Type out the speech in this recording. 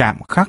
chạm khắc.